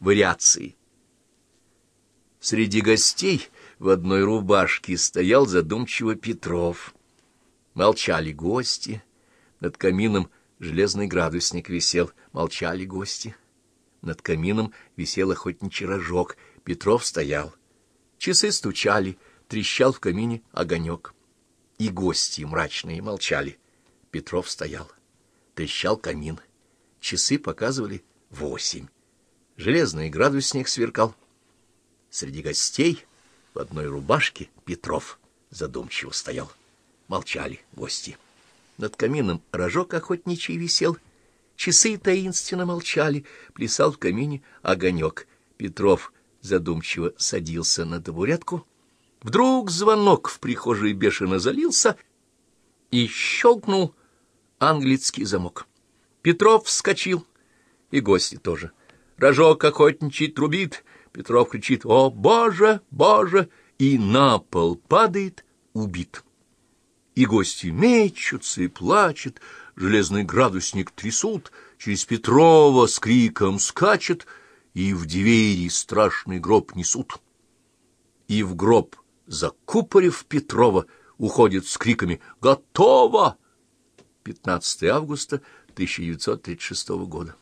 Вариации. Среди гостей в одной рубашке стоял задумчиво Петров. Молчали гости. Над камином железный градусник висел. Молчали гости. Над камином висел охотничий рожок. Петров стоял. Часы стучали, трещал в камине огонек. И гости мрачные молчали. Петров стоял. Трещал камин. Часы показывали восемь. Железный градусник сверкал. Среди гостей в одной рубашке Петров задумчиво стоял. Молчали гости. Над камином рожок охотничий висел. Часы таинственно молчали. Плясал в камине огонек. Петров задумчиво садился на табуретку. Вдруг звонок в прихожей бешено залился и щелкнул английский замок. Петров вскочил, и гости тоже. Рожок охотничий трубит, Петров кричит «О, Боже, Боже!» и на пол падает убит. И гости мечутся и плачут, железный градусник трясут, через Петрова с криком скачет — и в двери страшный гроб несут. И в гроб, закупорив Петрова, уходит с криками «Готово!» 15 августа 1936 года.